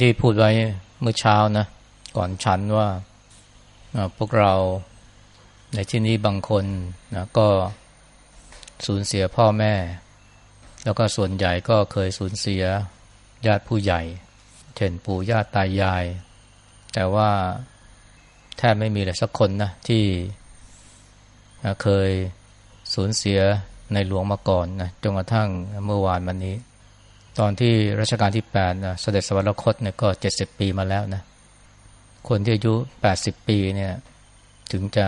ที่พูดไว้เมื่อเช้านะ ก่อนฉันว่าพวกเราในที่นี้บางคนนะก็สูญเสียพ่อแม่ แล้วก็ส่วนใหญ่ก็เคยสูญเสียญาติผู้ใหญ่ เช่นปู่ย่าตายาย แต่ว่าแทบไม่มีเลยสักคนนะที่เคยสูญเสียในหลวงมาก่อนนะจนกระทั่งเมื่อวานวันนี้ ตอนที่รัชกาลที่แปดนะเสด็จสวรรคตเนี่ยก็เจ็ดสิบปีมาแล้วนะคนที่อายุแปดสิบปีเนี่ยถึงจะ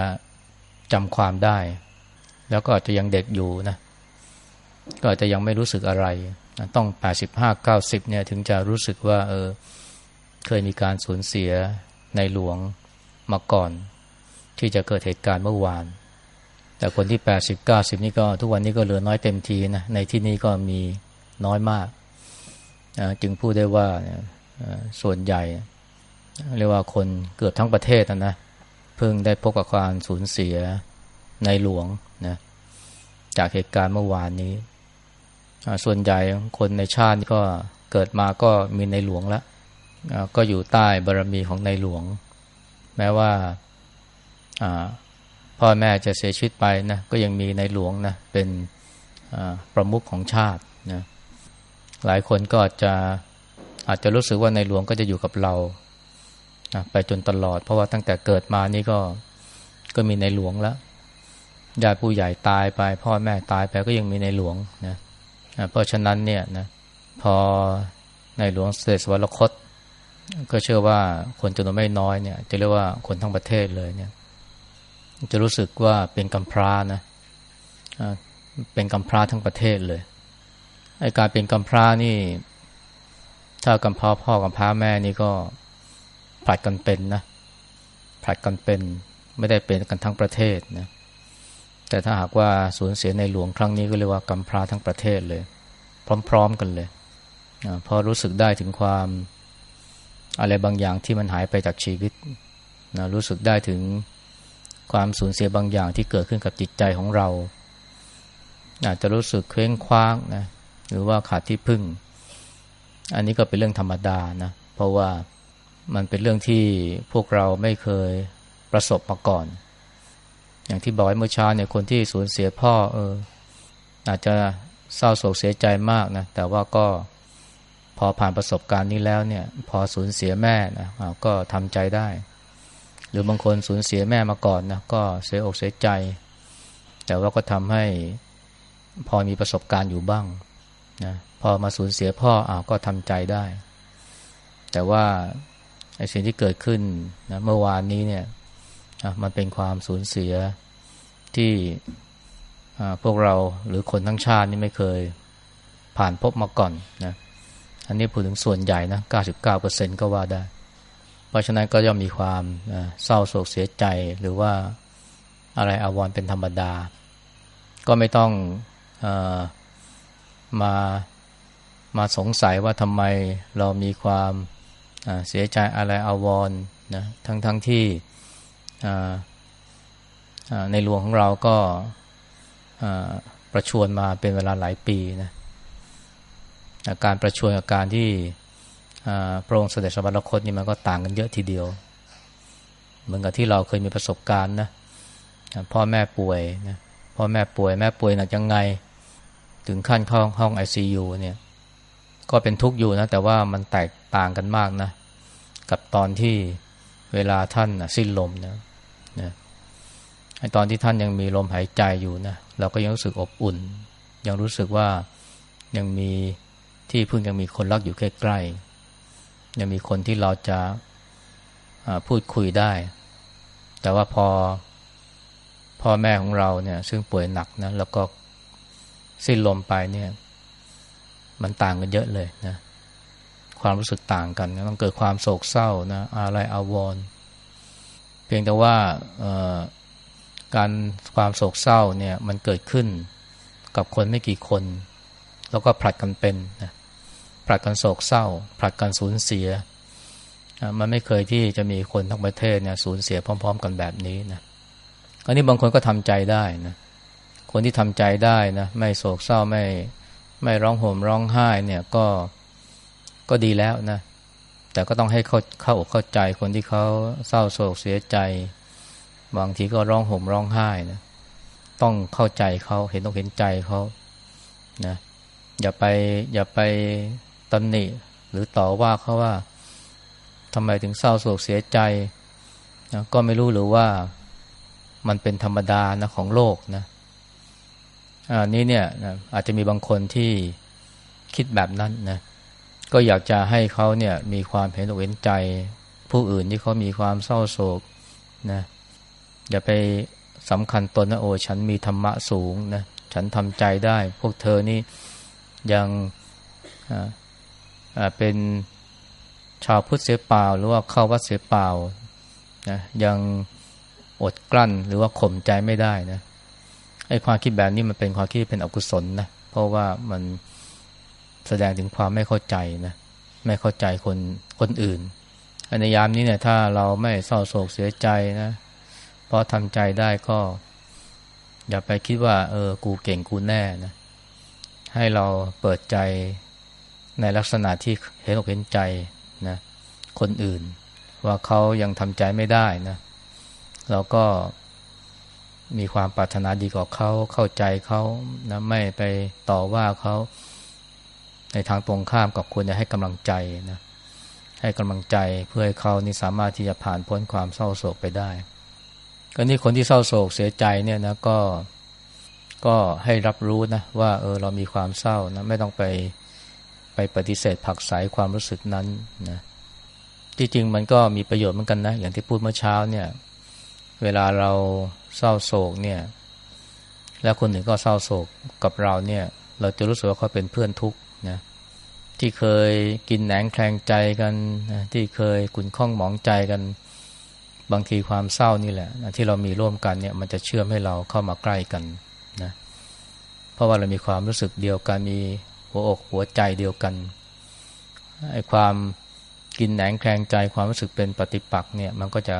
จำความได้ แล้วก็อาจจะยังเด็กอยู่นะก็อาจจะยังไม่รู้สึกอะไร ต้องแปดสิบห้าเก้าสิบเนี่ยถึงจะรู้สึกว่า เออ เคยมีการสูญเสียในหลวงมาก่อน ที่จะเกิดเหตุการณ์เมื่อวาน แต่คนที่แปดสิบเก้าสิบนี่ก็ทุกวันนี้ก็เหลือน้อยเต็มทีนะในที่นี้ก็มีน้อยมาก จึงพูดได้ว่าส่วนใหญ่ เรียกว่าคนเกือบทั้งประเทศนะเพิ่งได้พบกับความสูญเสียในหลวงนะจากเหตุการณ์เมื่อวานนี้ ส่วนใหญ่คนในชาติก็เกิดมาก็มีในหลวงแล้วก็อยู่ใต้บารรมีของในหลวง แม้ว่าพ่อแม่จะเสียชีวิตไปนะก็ยังมีในหลวงนะเป็นประมุขของชาตินะ หลายคนก็จจะอาจจะรู้สึกว่าในหลวงก็จะอยู่กับเราไปจนตลอด เพราะว่าตั้งแต่เกิดมานี่ก็ก็มีในหลวงแล้วญาติผู้ใหญ่ตายไป พ่อแม่ตายไปก็ยังมีในหลวงนะเพราะฉะนั้นเนี่ยนะพอในหลวงเสด็จสวรรคต ก็เชื่อว่าคนจำนวนไม่น้อยเนี่ย จะเรียกว่าคนทั้งประเทศเลยเนี่ย จะรู้สึกว่าเป็นกำพร้านะเป็นกำพร้าทั้งประเทศเลย ไอการเป็นกำพร้านี่ ถ้ากำพร้าพ่อกำพร้าแม่นี่ก็ผลัดกันเป็นนะผลัดกันเป็นไม่ได้เป็นกันทั้งประเทศนะแต่ถ้าหากว่าสูญเสียในหลวงครั้งนี้ก็เรียกว่ากำพร้าทั้งประเทศเลย พร้อม ๆกันเลยนะพอรู้สึกได้ถึงความอะไรบางอย่างที่มันหายไปจากชีวิตนะรู้สึกได้ถึงความสูญเสียบางอย่างที่เกิดขึ้นกับจิตใจของเรา อาจจะรู้สึกเคว้งคว้างนะ หรือว่าขาดที่พึ่ง อันนี้ก็เป็นเรื่องธรรมดานะ เพราะว่ามันเป็นเรื่องที่พวกเราไม่เคยประสบมาก่อน อย่างที่บอกไว้เมื่อเช้าเนี่ยคนที่สูญเสียพ่อเออ อาจจะเศร้าโศกเสียใจมากนะ แต่ว่าก็พอผ่านประสบการณ์นี้แล้วเนี่ย พอสูญเสียแม่นะก็ทำใจได้ หรือบางคนสูญเสียแม่มาก่อนนะก็เสียอกเสียใจ แต่ว่าก็ทำให้พอมีประสบการณ์อยู่บ้าง นะพอมาสูญเสียพ่ออ้าวก็ทำใจได้ แต่ว่าไอ้สิ่งที่เกิดขึ้นนะเมื่อวานนี้เนี่ยมันเป็นความสูญเสียที่พวกเราหรือคนทั้งชาตินี่ไม่เคยผ่านพบมาก่อนนะอันนี้พูดถึงส่วนใหญ่นะ 99%ก็ว่าได้ เพราะฉะนั้นก็ย่อมมีความเศร้าโศกเสียใจหรือว่าอะไรอาวรณ์เป็นธรรมดา ก็ไม่ต้องอ มามาสงสัยว่าทำไมเรามีความเสียใจอะไรอาวรณ์นะทั้งทั้งที่ในหลวงของเราก็ประชวรมาเป็นเวลาหลายปีนะการประชวรกับการที่พระองค์เสด็จสวรรคตนี่มันก็ต่างกันเยอะทีเดียว เหมือนกับที่เราเคยมีประสบการณ์นะพ่อแม่ป่วยนะพ่อแม่ป่วยแม่ป่วยหนักยังไง ถึงขั้นเข้าห้องไอซียูเนี่ย ก็เป็นทุกข์อยู่นะ แต่ว่ามันแตกต่างกันมากนะ กับตอนที่เวลาท่านสิ้นลมนะนะไอตอนที่ท่านยังมีลมหายใจอยู่นะเราก็ยังรู้สึกอบอุ่น ยังรู้สึกว่ายังมีที่พึ่งยังมีคนรักอยู่ใกล้ๆยังมีคนที่เราจะพูดคุยได้ แต่ว่าพอพ่อแม่ของเราเนี่ย ซึ่งป่วยหนักนะแล้วก็ สิ้นลมไปเนี่ย มันต่างกันเยอะเลยนะ ความรู้สึกต่างกันต้องเกิดความโศกเศร้านะอะไรอาวรณ์เพียงแต่ว่าการความโศกเศร้าเนี่ยมันเกิดขึ้นกับคนไม่กี่คน แล้วก็ผลัดกันเป็นนะผลัดกันโศกเศร้า ผลัดกันสูญเสีย มันไม่เคยที่จะมีคนทั้งประเทศเนี่ยสูญเสียพร้อม ๆ กันแบบนี้นะอันนี้บางคนก็ทำใจได้นะ คนที่ทำใจได้นะไม่โศกเศร้าไม่ไม่ร้องโหมร้องไห้เนี่ยก็ก็ดีแล้วนะ แต่ก็ต้องให้เข้าเข้าอกเข้าใจคนที่เขาเศร้าโศกเสียใจ บางทีก็ร้องโหมร้องไห้นะต้องเข้าใจเขาเห็นต้องเห็นใจเขานะอย่าไปอย่าไปตำหนิ หรือต่อว่าเขาว่าทำไมถึงเศร้าโศกเสียใจนะก็ไม่รู้หรือว่ามันเป็นธรรมดานะของโลกนะ อันนี้เนี่ยนะอาจจะมีบางคนที่คิดแบบนั้นนะก็อยากจะให้เขาเนี่ยมีความเห็นอกเห็นใจ ผู้อื่นที่เขามีความเศร้าโศกนะอย่าไปสำคัญตนนะโอ้ฉันมีธรรมะสูงนะฉันทำใจได้ พวกเธอนี่ยังเป็นชาวพุทธเสียเปล่า หรือว่าเข้าวัดเสียเปล่านะยังอดกลั้นหรือว่าข่มใจไม่ได้นะ ไอ้ความคิดแบบนี้มันเป็นความคิดเป็นอกุศลนะเพราะว่ามันแสดงถึงความไม่เข้าใจนะไม่เข้าใจคนคนอื่นในยามนี้เนี่ยถ้าเราไม่เศร้าโศกเสียใจนะเพราะทำใจได้ก็ อย่าไปคิดว่า เออ กูเก่งกูแน่นะให้เราเปิดใจในลักษณะที่เห็นอกเห็นใจนะคนอื่น ว่าเขายังทำใจไม่ได้นะเราก็ มีความปรารถนาดีกว่าเขาเข้าใจเขานะไม่ไปต่อว่าเขาในทางตรงข้ามกับควรจะให้กำลังใจนะให้กำลังใจเพื่อให้เขานี่สามารถที่จะผ่านพ้นความเศร้าโศกไปได้ ก็นี่คนที่เศร้าโศกเสียใจเนี่ยนะก็ก็ให้รับรู้นะว่าเออเรามีความเศร้านะไม่ต้องไปไปปฏิเสธผักใสความรู้สึกนั้นนะที่จริงมันก็มีประโยชน์เหมือนกันนะ อย่างที่พูดเมื่อเช้าเนี่ย เวลาเรา เศร้าโศกเนี่ย แล้วคนหนึ่งก็เศร้าโศกกับเราเนี่ย เราจะรู้สึกว่าเขาเป็นเพื่อนทุกข์นะที่เคยกินแหนงแคลงใจกันนะที่เคยขุนข้องหมองใจกัน บางทีความเศร้านี่แหละนะที่เรามีร่วมกันเนี่ย มันจะเชื่อมให้เราเข้ามาใกล้กันนะเพราะว่าเรามีความรู้สึกเดียวกันมีหัวอกหัวใจเดียวกันไอ้ความกินแหนงแคลงใจความรู้สึกเป็นปฏิปักษ์เนี่ย มันก็จะ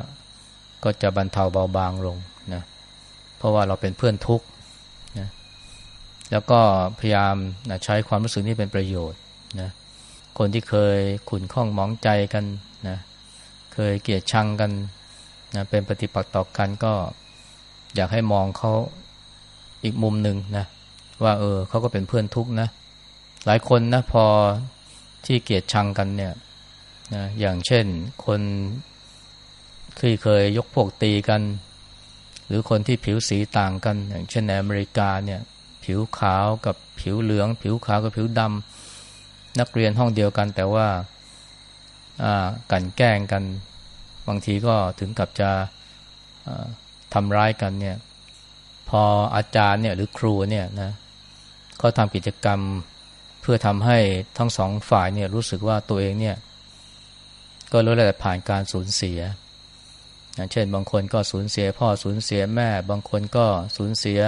ก็จะบรรเทาเบาบางลง นะเพราะว่าเราเป็นเพื่อนทุกข์นะแล้วก็พยายามนะใช้ความรู้สึกนี้เป็นประโยชน์นะคนที่เคยขุนข้องมองใจกันนะเคยเกลียดชังกันนะเป็นปฏิปักษ์ต่อกันก็อยากให้มองเขาอีกมุมหนึ่งนะว่าเออเขาก็เป็นเพื่อนทุกข์นะหลายคนนะพอที่เกลียดชังกันเนี่ยนะอย่างเช่นคนที่เคยยกพวกตีกัน หรือคนที่ผิวสีต่างกัน อย่างเช่นในอเมริกาเนี่ยผิวขาวกับผิวเหลือง ผิวขาวกับผิวดำนักเรียนห้องเดียวกัน แต่ว่ากันแกล้งกัน บางทีก็ถึงกับจะทำร้ายกันเนี่ยพออาจารย์เนี่ยหรือครูเนี่ยนะเขาทำกิจกรรมเพื่อทำให้ทั้งสองฝ่ายเนี่ยรู้สึกว่าตัวเองเนี่ยก็รู้แล้วแต่ผ่านการสูญเสีย เช่น บางคนก็สูญเสียพ่อสูญเสียแม่ บางคนก็สูญเสีย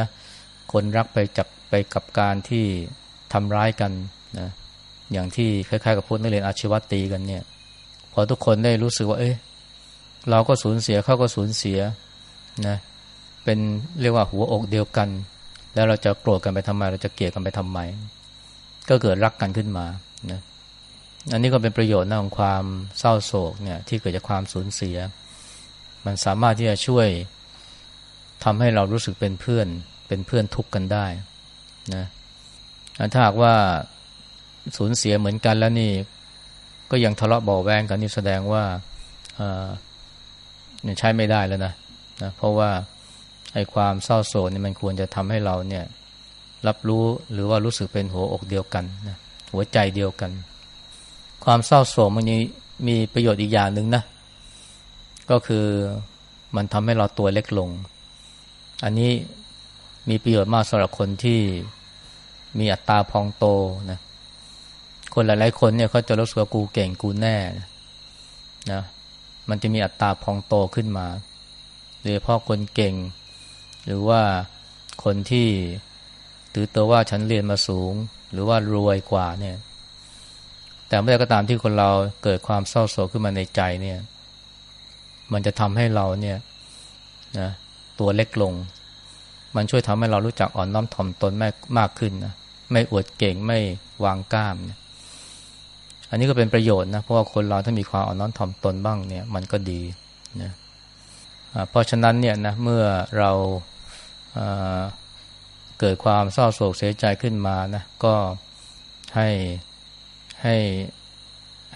คนรักไปจากไปกับการที่ทำร้ายกันนะอย่างที่คล้ายๆกับพูดนักเรียนอาชีวะตีกันเนี่ย พอทุกคนได้รู้สึกว่า เอ้ยเราก็สูญเสียเขาก็สูญเสียนะเป็นเรียกว่าหัวอกเดียวกัน แล้วเราจะโกรธกันไปทำไม เราจะเกลียดกันไปทำไม ก็เกิดรักกันขึ้นมานะอันนี้ก็เป็นประโยชน์นะของความเศร้าโศกเนี่ยที่เกิดจากความสูญเสีย มันสามารถที่จะช่วยทำให้เรารู้สึกเป็นเพื่อน เป็นเพื่อนทุกข์กันได้นะถ้าหากว่าสูญเสียเหมือนกันแล้วนี่ ก็ยังทะเลาะเบาแวงกันนี่แสดงว่าเนี่ยใช้ไม่ได้แล้วนะนะ เพราะว่าไอ้ความเศร้าโศกนี่มันควรจะทำให้เราเนี่ย รับรู้หรือว่ารู้สึกเป็นหัวอกเดียวกันนะหัวใจเดียวกัน ความเศร้าโศกมันนี้มีประโยชน์อีกอย่างหนึ่งนะ ก็คือมันทำให้เราตัวเล็กลง อันนี้มีประโยชน์มากสำหรับคนที่มีอัตราพองโตนะคนหลาย ๆ คนเนี่ยเขาจะรู้สึกว่ากูเก่งกูแน่นะมันจะมีอัตราพองโตขึ้นมาโดยเฉพาะคนเก่ง หรือว่าคนที่ถือตัวว่าฉันเรียนมาสูง หรือว่ารวยกว่าเนี่ย แต่เมื่อก็ตามที่คนเราเกิดความเศร้าโศกขึ้นมาในใจเนี่ย มันจะทำให้เราเนี่ยนะตัวเล็กลง มันช่วยทำให้เรารู้จักอ่อนน้อมถ่อมตนมากมากขึ้นนะไม่อวดเก่งไม่วางกล้ามเนี่ยอันนี้ก็เป็นประโยชน์นะเพราะว่าคนเราถ้ามีความอ่อนน้อมถ่อมตนบ้างเนี่ยมันก็ดีนะเพราะฉะนั้นเนี่ยนะเมื่อเราเกิดความเศร้าโศกเสียใจขึ้นมานะก็ให้ให้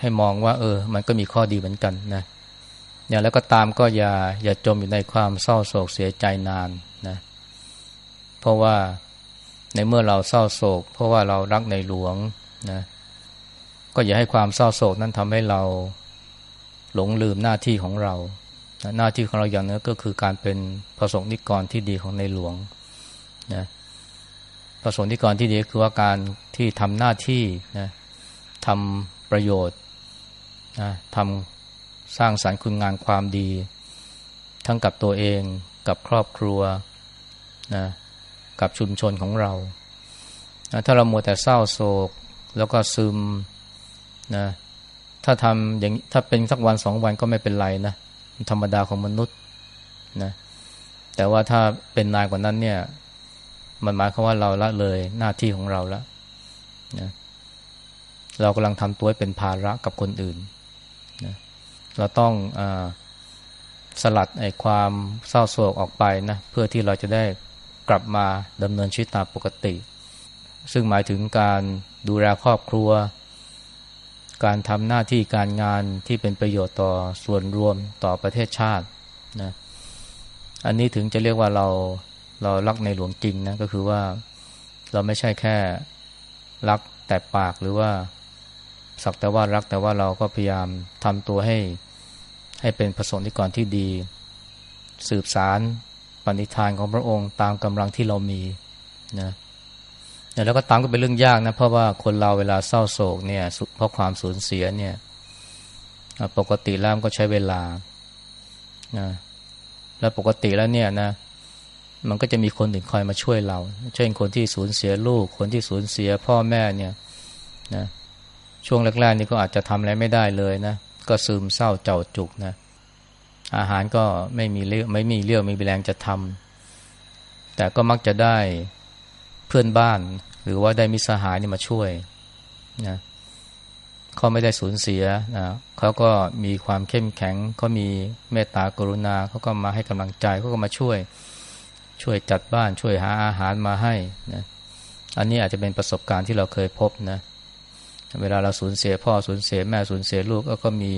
ให้มองว่า เออ มันก็มีข้อดีเหมือนกันนะ อย่างแล้วก็ตามก็อย่าอย่าจมอยู่ในความเศร้าโศกเสียใจนานนะเพราะว่าในเมื่อเราเศร้าโศก เพราะว่าเรารักในหลวงนะก็อย่าให้ความเศร้าโศกนั้นทำให้เราหลงลืมหน้าที่ของเรา หน้าที่ของเราอย่างนึงก็คือการเป็นพระสงฆ์นิกรที่ดีของในหลวงนะพระสงฆ์นิกรที่ดีคือว่าการที่ทำหน้าที่นะทำประโยชน์นะทำ สร้างสารรค์คุณงานความดี ทั้งกับตัวเองกับครอบครัวนะกับชุมชนของเรานะถ้าเรามัวแต่เศร้าโศกแล้วก็ซึมนะถ้าทำอย่างถ้าเป็นสักวันสองวันก็ไม่เป็นไรนะธรรมดาของมนุษย์นะแต่ว่าถ้าเป็นนายกว่านั้นเนี่ย มันหมายความว่าเราละเลยหน้าที่ของเราแล้วนะเรากำลังทำตัวเป็นภาระกับคนอื่น เราต้องอสลัดไอ้ความเศร้าโศกออกไปนะเพื่อที่เราจะได้กลับมาดำเนินชีวิตตามปกติ ซึ่งหมายถึงการดูแลครอบครัว การทำหน้าที่การงานที่เป็นประโยชน์ต่อส่วนรวมต่อประเทศชาตินะอันนี้ถึงจะเรียกว่าเราเรารักในหลวงจริงนะก็คือว่าเราไม่ใช่แค่รักแต่ปากหรือว่าสักแต่ว่ารักแต่ว่าเราก็พยายามทำตัวให้ ให้เป็นประสงค์นิกรที่ดี สืบสารปณิธานของพระองค์ตามกำลังที่เรามีนะแล้วก็ตามก็เป็นเรื่องยากนะ เพราะว่าคนเราเวลาเศร้าโศกเนี่ยเพราะความสูญเสียเนี่ยปกติแล้วก็ใช้เวลานะแล้วปกติแล้วเนี่ยนะ มันก็จะมีคนอื่นคอยมาช่วยเรา เช่นคนที่สูญเสียลูก คนที่สูญเสียพ่อแม่เนี่ยนะช่วงแรกๆนี่ก็อาจจะทำอะไรไม่ได้เลยนะ ก็ซึมเศร้าเจ้าจุกนะ อาหารก็ไม่มีเลี้ยวไม่มีเลี้ยวไม่มีแรงจะทำแต่ก็มักจะได้เพื่อนบ้าน หรือว่าได้มิสหายนี่มาช่วยนะเขาไม่ได้สูญเสียนะเขาก็มีความเข้มแข็งเขามีเมตตากรุณาเขาก็มาให้กำลังใจเขาก็มาช่วย ช่วยจัดบ้านช่วยหาอาหารมาให้นะอันนี้อาจจะเป็นประสบการณ์ที่เราเคยพบนะเเวลาเราสูญเสียพ่อสูญเสียแม่สูญเสียลูกก็มี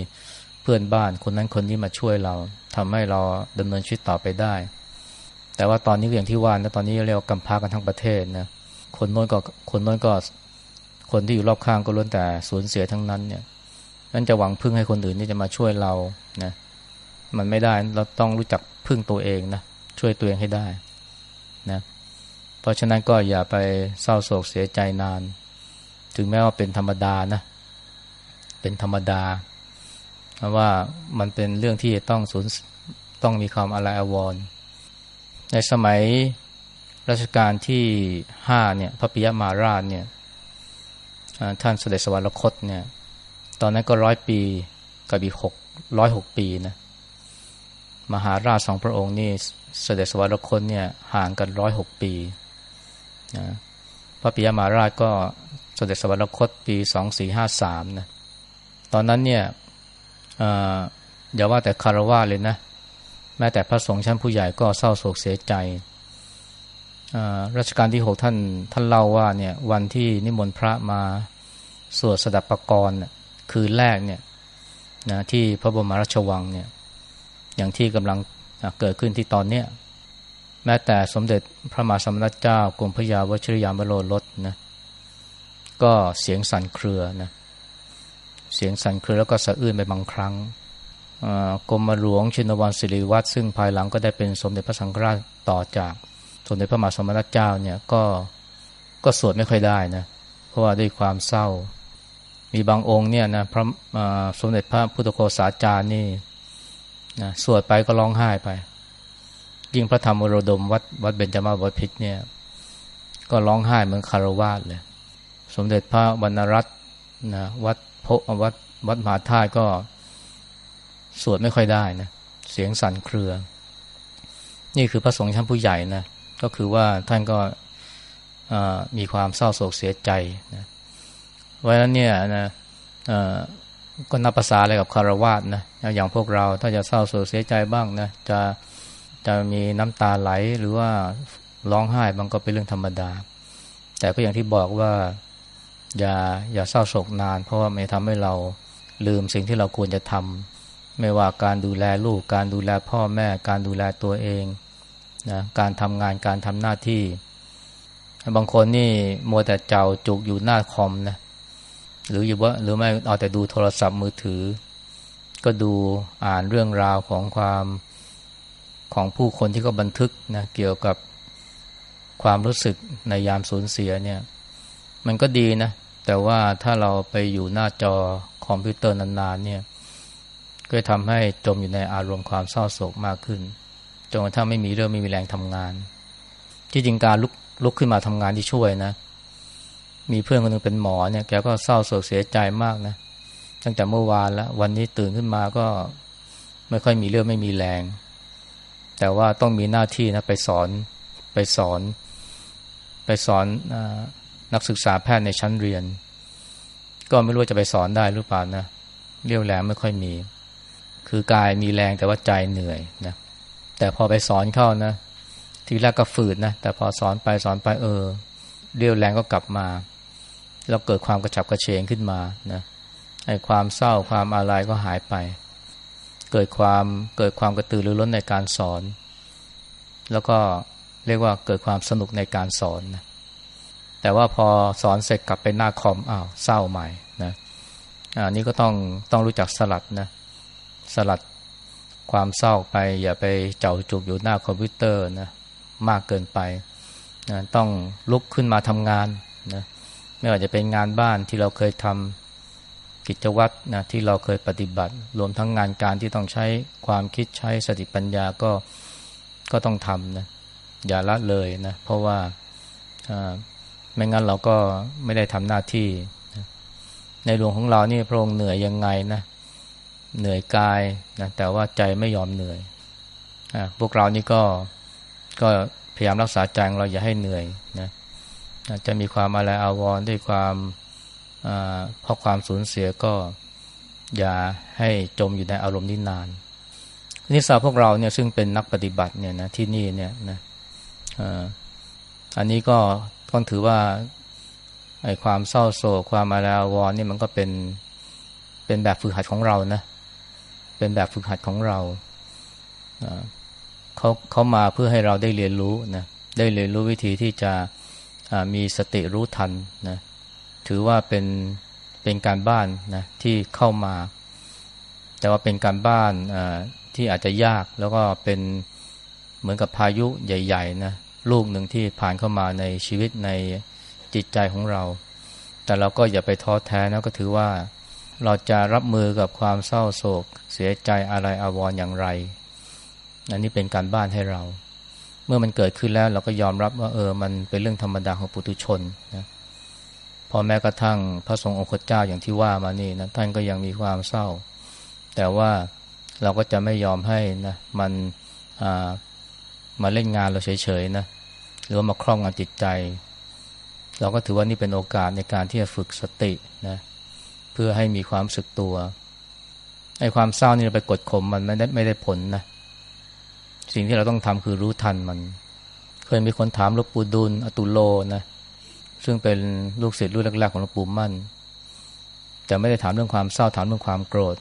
เพื่อนบ้านคนนั้นคนนี้มาช่วยเราทำให้เราดำเนินชีวิตต่อไปได้ แต่ว่าตอนนี้อย่างที่ว่านะตอนนี้เรียกกำพากันทั้งประเทศนะคนโน้นก็คนโน้นก็คนที่อยู่รอบข้างก็ล้วนแต่สูญเสียทั้งนั้นเนี่ยนั้นจะหวังพึ่งให้คนอื่นที่จะมาช่วยเรานะมันไม่ได้เราต้องรู้จักพึ่งตัวเองนะช่วยตัวเองให้ได้นะเพราะฉะนั้นก็อย่าไปเศร้าโศกเสียใจนาน ถึงแม้ว่าเป็นธรรมดานะ เป็นธรรมดา ว่ามันเป็นเรื่องที่ต้องสูญต้องมีความอะไรอววร ในสมัยรัชกาลที่ห้าเนี่ยพระปิยมาราชเนี่ยท่านเสด็จสวรรคตเนี่ย ตอนนั้นก็ร้อยปีกับอีกหกร้อยหกปีนะมหาราชสองพระองค์นี่เสด็จสวรรคตเนี่ยห่างกันร้อยหกปีนะพระปิยมาราชก็ เด็จสวรรคตปีสองสี่ห้าสามนะตอนนั้นเนี่ยอย่าว่าแต่คารวะเลยนะ แม้แต่พระสงฆ์ชั้นผู้ใหญ่ก็เศร้าโศกเสียใจรัชกาลที่หกท่านท่านเล่าว่าเนี่ยวันที่นิมนต์พระมาสวดสดับประกรณ์คืนแรกเนี่ยนะที่พระบรมราชวังเนี่ยอย่างที่กำลังเกิดขึ้นที่ตอนเนี้ยแม้แต่สมเด็จพระมหาสมณเจ้ากรมพระยาวชิรยามโลรสนะ ก็เสียงสั่นเครือนะเสียงสั่นเครือแล้วก็สะอื้นไปบางครั้งกรมหลวงชินวันสิริวัตรซึ่งภายหลังก็ได้เป็นสมเด็จพระสังฆราชต่อจากสมเด็จพระมหาสมณเจ้าเนี่ยก็ก็สวดไม่ค่อยได้นะเพราะว่าด้วยความเศร้า มีบางองค์เนี่ยนะพระสมเด็จพระพุทธโฆษาจารย์นี่นะสวดไปก็ร้องไห้ไป ยิ่งพระธรรมวโรดมวัดวัดเบญจมาบพิตรเนี่ย ก็ร้องไห้เหมือนคารวาสเลย สมเด็จพระวรรณรัตน์นะวัดพวัดวัดมหาธาตุก็สวดไม่ค่อยได้นะเสียงสั่นเครือ นี่คือพระสงฆ์ชั้นผู้ใหญ่นะก็คือว่าท่านก็มีความเศร้าโศกเสียใจนะเพราะฉะนั้นเนี่ยนะก็นับภาษาอะไรกับคารวาสนะอย่างพวกเราถ้าจะเศร้าโศกเสียใจบ้างนะจะจะมีน้ำตาไหลหรือว่าร้องไห้บางก็เป็นเรื่องธรรมดา แต่ก็อย่างที่บอกว่า อย่าอย่าเศร้าโศกนาน เพราะว่าไม่ทำให้เราลืมสิ่งที่เราควรจะทำไม่ว่าการดูแลลูก การดูแลพ่อแม่ การดูแลตัวเองนะการทำงานการทำหน้าที่ บางคนนี่มัวแต่เจ้าจุกอยู่หน้าคอมนะหรืออยู่ว่าหรือไม่เอาแต่ดูโทรศัพท์มือถือ ก็ดูอ่านเรื่องราวของความของผู้คนที่เขาบันทึกนะเกี่ยวกับความรู้สึกในยามสูญเสียเนี่ย มันก็ดีนะ แต่ว่าถ้าเราไปอยู่หน้าจอคอมพิวเตอร์นานๆเนี่ยก็ทำให้จมอยู่ในอารมณ์ความเศร้าโศกมากขึ้นจนกระทั่งไม่มีเรื่องไม่มีแรงทำงาน ที่จริงการลุกลุกขึ้นมาทำงานที่ช่วยนะ มีเพื่อนคนนึงเป็นหมอเนี่ยแกก็เศร้าโศกเสียใจมากนะตั้งแต่เมื่อวานแล้ววันนี้ตื่นขึ้นมาก็ไม่ค่อยมีเรื่องไม่มีแรง แต่ว่าต้องมีหน้าที่นะไปสอนไปสอน ไปสอนอ นักศึกษาแพทย์ในชั้นเรียน ก็ไม่รู้จะไปสอนได้หรือเปล่านะเรี่ยวแรงไม่ค่อยมี คือกายมีแรงแต่ว่าใจเหนื่อยนะแต่พอไปสอนเข้านะ ทีแรกก็ฝืดนะแต่พอสอนไปสอนไปเออ เรียวแรงก็กลับมา แล้วเกิดความกระฉับกระเฉงขึ้นมานะไอ้ความเศร้าความอะไรก็หายไป เกิดความเกิดความกระตือรือร้นในการสอน แล้วก็เรียกว่าเกิดความสนุกในการสอนนะ แต่ว่าพอสอนเสร็จกลับไปหน้าคอมอ้าวเศร้าใหม่นะอันนี้ก็ต้องต้องรู้จักสลัดนะสลัดความเศร้าไป อย่าไปเจ้าจุกอยู่หน้าคอมพิวเตอร์นะมากเกินไปนะต้องลุกขึ้นมาทำงานนะไม่ว่าจะเป็นงานบ้านที่เราเคยทำกิจวัตรนะที่เราเคยปฏิบัติ รวมทั้งงานการที่ต้องใช้ความคิดใช้สติปัญญาก็ก็ต้องทำนะอย่าละเลยนะเพราะว่า ไม่งั้นเราก็ไม่ได้ทำหน้าที่ ในหลวงของเรานี่พระองค์เหนื่อยยังไงนะเหนื่อยกายนะแต่ว่าใจไม่ยอมเหนื่อยอพวกเรานี่ก็ก็พยายามรักษาใจเราอย่าให้เหนื่อยนะจะมีความอะไรอาวรด้วยความเพราะความสูญเสียก็อย่าให้จมอยู่ในอารมณ์นี้นานนิสาพวกเราเนี่ยซึ่งเป็นนักปฏิบัติเนี่ยนะที่นี่เนี่ยนะอันนี้ก็ ต้องถือว่าไอ้ความเศร้าโศกความอะไราวรนี่มันก็เป็นเป็นแบบฝึกหัดของเรานะเป็นแบบฝึกหัดของเราเขาเขามาเพื่อให้เราได้เรียนรู้นะได้เรียนรู้วิธีที่จะมีสติรู้ทันนะถือว่าเป็นเป็นการบ้านนะที่เข้ามา แต่ว่าเป็นการบ้านที่อาจจะยากแล้วก็เป็นเหมือนกับพายุใหญ่ ๆ นะ ลูกหนึ่งที่ผ่านเข้ามาในชีวิตในจิตใจของเรา แต่เราก็อย่าไปท้อแท้นะก็ถือว่า เราจะรับมือกับความเศร้าโศก เสียใจอะไรอาวรออย่างไรอันนี้เป็นการบ้านให้เรา เมื่อมันเกิดขึ้นแล้วเราก็ยอมรับว่าเออ มันเป็นเรื่องธรรมดาของปุถุชนนะพอแม้กระทั่งพระสงฆ์องค์เจ้าอย่างที่ว่ามานี่นะท่านก็ยังมีความเศร้า แต่ว่าเราก็จะไม่ยอมให้นะมัน มาเล่นงานเราเฉยๆนะหรือว่ามาครอบงำจิตใจ เราก็ถือว่านี่เป็นโอกาสในการที่จะฝึกสตินะเพื่อให้มีความสึกตัวไอ้ความเศร้านี่เราไปกดข่มมันไม่ได้ไม่ได้ผลนะสิ่งที่เราต้องทำคือรู้ทันมัน เคยมีคนถามหลวงปู่ดุลอตุโลนะซึ่งเป็นลูกศิษย์รุ่นแรกๆของหลวงปู่มั่น แต่ไม่ได้ถามเรื่องความเศร้าถามเรื่องความโกรธ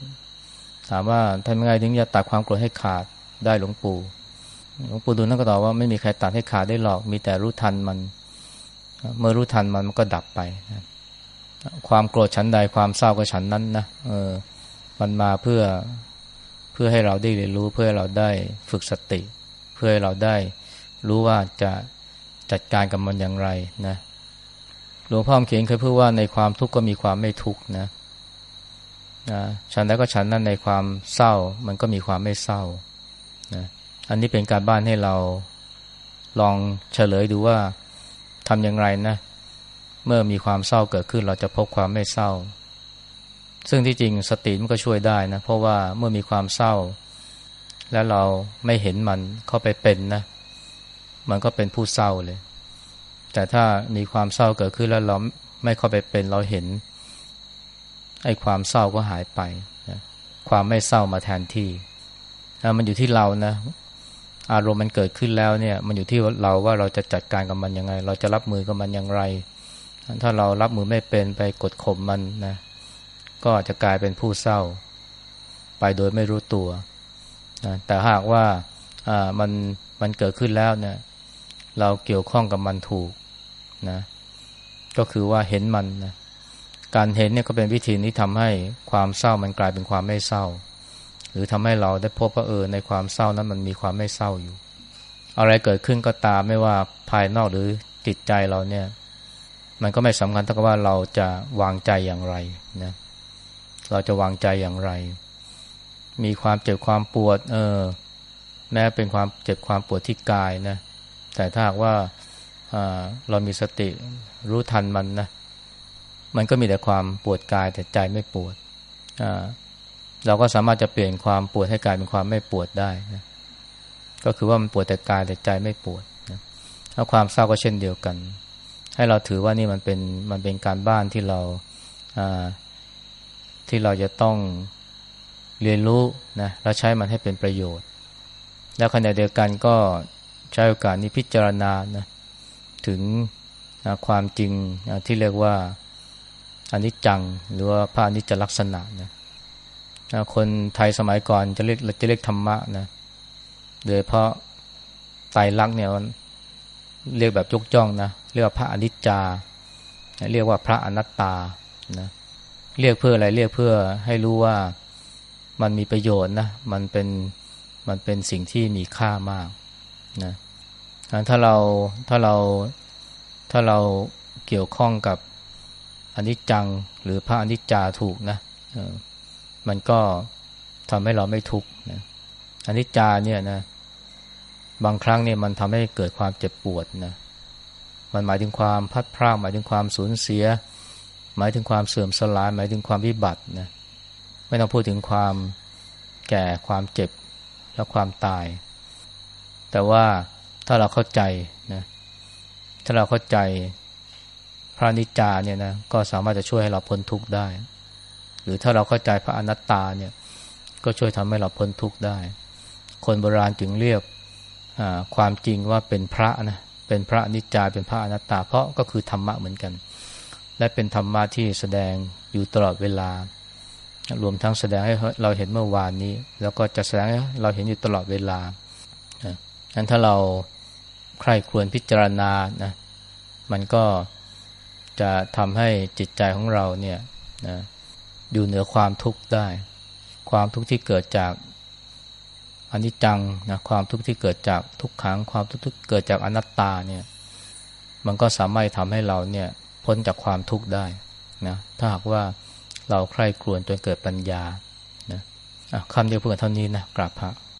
ถามว่าทำยังไงถึงจะตัดความโกรธให้ขาดได้หลวงปู่ หลวงปู่ดุลนั่นก็ตอบว่าไม่มีใครตัดให้ขาดได้หรอก มีแต่รู้ทันมัน เมื่อรู้ทันมันมันก็ดับไปนะความโกรธฉันใดความเศร้าก็ฉันนั้นนะเออ มันมาเพื่อเพื่อให้เราได้เรียนรู้เพื่อให้เราได้ฝึกสติ เพื่อให้เราได้รู้ว่าจะจัดการกับมันอย่างไรนะหลวงพ่อเขียนเคยพูดว่าในความทุกข์ก็มีความไม่ทุกข์นะนะฉันแล้วก็ฉันนั้นในความเศร้า มันก็มีความไม่เศร้านะ อันนี้เป็นการบ้านให้เราลองเฉลยดูว่าทำอย่างไรนะ เมื่อมีความเศร้าเกิดขึ้นเราจะพบความไม่เศร้า ซึ่งที่จริงสติมันก็ช่วยได้นะ เพราะว่าเมื่อมีความเศร้า แล้วเราไม่เห็นมันเข้าไปเป็นนะ มันก็เป็นผู้เศร้าเลย แต่ถ้ามีความเศร้าเกิดขึ้นแล้วเราไม่เข้าไปเป็นเราเห็นไอ้ความเศร้าก็หายไปนะความไม่เศร้ามาแทนที่มันอยู่ที่เรานะ อารมณ์มันเกิดขึ้นแล้วเนี่ย มันอยู่ที่เราว่าเราจะจัดการกับมันยังไง เราจะรับมือกับมันอย่างไร ถ้าเรารับมือไม่เป็นไปกดข่มมันนะก็จะกลายเป็นผู้เศร้า ไปโดยไม่รู้ตัวนะแต่หากว่าอ่ามันมันเกิดขึ้นแล้วเนี่ย เราเกี่ยวข้องกับมันถูกนะ ก็คือว่าเห็นมันนะการเห็นเนี่ยก็เป็นวิธีนี้ทำให้ความเศร้ามันกลายเป็นความไม่เศร้า หรือทำให้เราได้พบว่าเออในความเศร้านั้นมันมีความไม่เศร้าอยู่ อะไรเกิดขึ้นก็ตามไม่ว่าภายนอกหรือจิตใจเราเนี่ย มันก็ไม่สำคัญเท่ากับว่าเราจะวางใจอย่างไรนะเราจะวางใจอย่างไร มีความเจ็บความปวด เออ แม้เป็นความเจ็บความปวดที่กายนะแต่ถ้าหากว่าเรามีสติรู้ทันมันนะมันก็มีแต่ความปวดกายแต่ใจไม่ปวด เราก็สามารถจะเปลี่ยนความปวดให้กลายเป็นความไม่ปวดได้นะก็คือว่ามันปวดแต่กายแต่ใจไม่ปวดนะถ้าความเศร้าก็เช่นเดียวกัน ให้เราถือว่านี่มันเป็นมันเป็นการบ้านที่เราที่เราจะต้องเรียนรู้นะแล้วใช้มันให้เป็นประโยชน์ แล้วขณะเดียวกันก็ใช้โอกาสนี้พิจารณานะถึงนะความจริงนะที่เรียกว่าอนิจจัง หรือว่าพระอนิจจลักษณะนะ คนไทยสมัยก่อนจะเรียกจะเรียกธรรมะนะโดยเพราะไตรลักษณ์เนี่ยเรียกแบบยกจ้องนะเรียกว่าพระอนิจจา เรียกว่าพระอนัตตานะเรียกเพื่ออะไรเรียกเพื่อให้รู้ว่ามันมีประโยชน์นะมันเป็นมันเป็นสิ่งที่มีค่ามากนะถ้าเราถ้าเราถ้าเราเกี่ยวข้องกับอนิจจังหรือพระอนิจจาถูกนะ มันก็ทำให้เราไม่ทุกข์นะอนิจจาเนี่ยนะ บางครั้งเนี่ยมันทำให้เกิดความเจ็บปวดนะมันหมายถึงความพัดพรากหมายถึงความสูญเสีย หมายถึงความเสื่อมสลาย หมายถึงความวิบัตินะไม่ต้องพูดถึงความแก่ความเจ็บและความตาย แต่ว่าถ้าเราเข้าใจนะถ้าเราเข้าใจพระนิจจาเนี่ยนะก็สามารถจะช่วยให้เราพ้นทุกข์ได้ หรือถ้าเราเข้าใจพระอนัตตาเนี่ยก็ช่วยทำให้เราพ้นทุกข์ได้ คนโบราณจึงเรียกความจริงว่าเป็นพระนะเป็นพระนิจจาเป็นพระอนัตตา เพราะก็คือธรรมะเหมือนกัน และเป็นธรรมะที่แสดงอยู่ตลอดเวลา รวมทั้งแสดงให้เราเห็นเมื่อวานนี้ แล้วก็จะแสดงให้เราเห็นอยู่ตลอดเวลาอันถ้าเราใครควรพิจารณานะมันก็จะทำให้จิตใจของเราเนี่ยนะ อยู่เหนือความทุกข์ได้ ความทุกข์ที่เกิดจากอนิจจังนะความทุกข์ที่เกิดจากทุกขังความทุกข์ที่เกิดจากอนัตตาเนี่ยมันก็สามารถทำให้เราเนี่ยพ้นจากความทุกข์ได้นะถ้าหากว่าเราใคร่ครวญจนเกิดปัญญานะะคำเดียวเพื่อเท่านี้นะกราบพระ